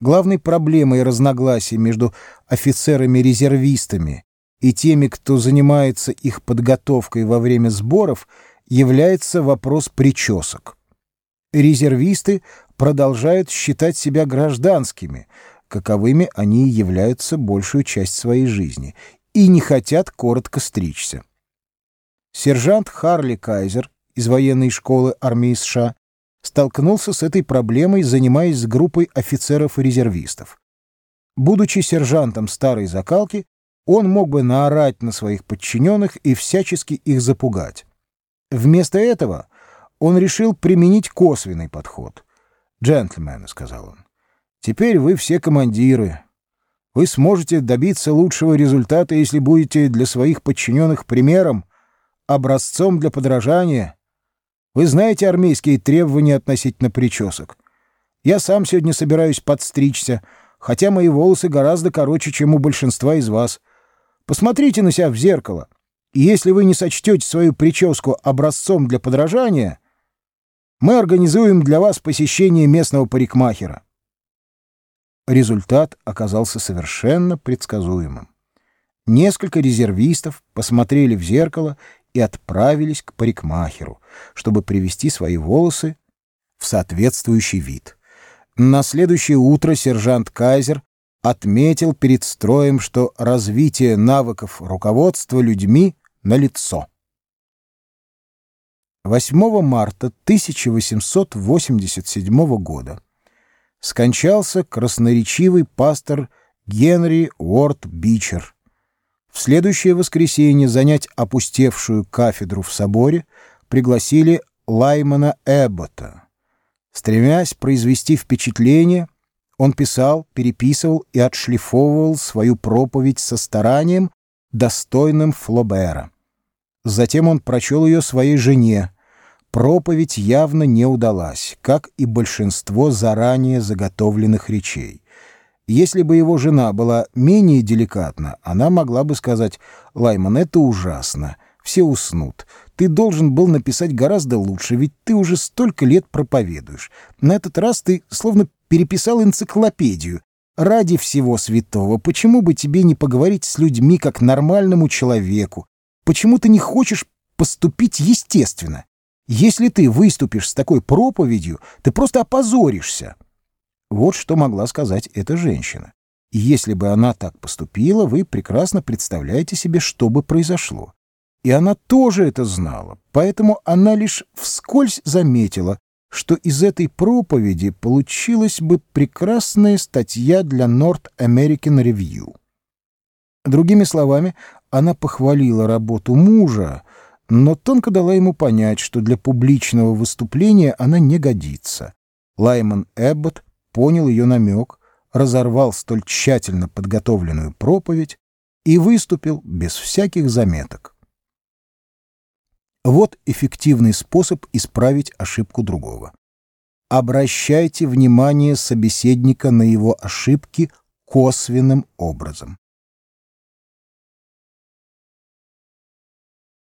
Главной проблемой разногласий между офицерами-резервистами и теми, кто занимается их подготовкой во время сборов, является вопрос причесок. Резервисты продолжают считать себя гражданскими, каковыми они являются большую часть своей жизни, и не хотят коротко стричься. Сержант Харли Кайзер из военной школы армии США столкнулся с этой проблемой, занимаясь с группой офицеров и резервистов. Будучи сержантом старой закалки, он мог бы наорать на своих подчиненных и всячески их запугать. Вместо этого он решил применить косвенный подход. «Джентльмены», — сказал он, — «теперь вы все командиры. Вы сможете добиться лучшего результата, если будете для своих подчиненных примером, образцом для подражания». Вы знаете армейские требования относительно причесок. Я сам сегодня собираюсь подстричься, хотя мои волосы гораздо короче, чем у большинства из вас. Посмотрите на себя в зеркало. И если вы не сочтете свою прическу образцом для подражания, мы организуем для вас посещение местного парикмахера. Результат оказался совершенно предсказуемым. Несколько резервистов посмотрели в зеркало и отправились к парикмахеру, чтобы привести свои волосы в соответствующий вид. На следующее утро сержант Кайзер отметил перед строем, что развитие навыков руководства людьми налицо. 8 марта 1887 года скончался красноречивый пастор Генри Уорд Бичер, в следующее воскресенье занять опустевшую кафедру в соборе пригласили Лаймана Эббота. Стремясь произвести впечатление, он писал, переписывал и отшлифовывал свою проповедь со старанием, достойным Флобера. Затем он прочел ее своей жене. Проповедь явно не удалась, как и большинство заранее заготовленных речей. Если бы его жена была менее деликатна, она могла бы сказать «Лайман, это ужасно, все уснут. Ты должен был написать гораздо лучше, ведь ты уже столько лет проповедуешь. На этот раз ты словно переписал энциклопедию. Ради всего святого, почему бы тебе не поговорить с людьми как нормальному человеку? Почему ты не хочешь поступить естественно? Если ты выступишь с такой проповедью, ты просто опозоришься». Вот что могла сказать эта женщина. И если бы она так поступила, вы прекрасно представляете себе, что бы произошло. И она тоже это знала, поэтому она лишь вскользь заметила, что из этой проповеди получилась бы прекрасная статья для North American Review. Другими словами, она похвалила работу мужа, но тонко дала ему понять, что для публичного выступления она не годится. Лайман Эббот понял ее намек, разорвал столь тщательно подготовленную проповедь и выступил без всяких заметок. Вот эффективный способ исправить ошибку другого. Обращайте внимание собеседника на его ошибки косвенным образом.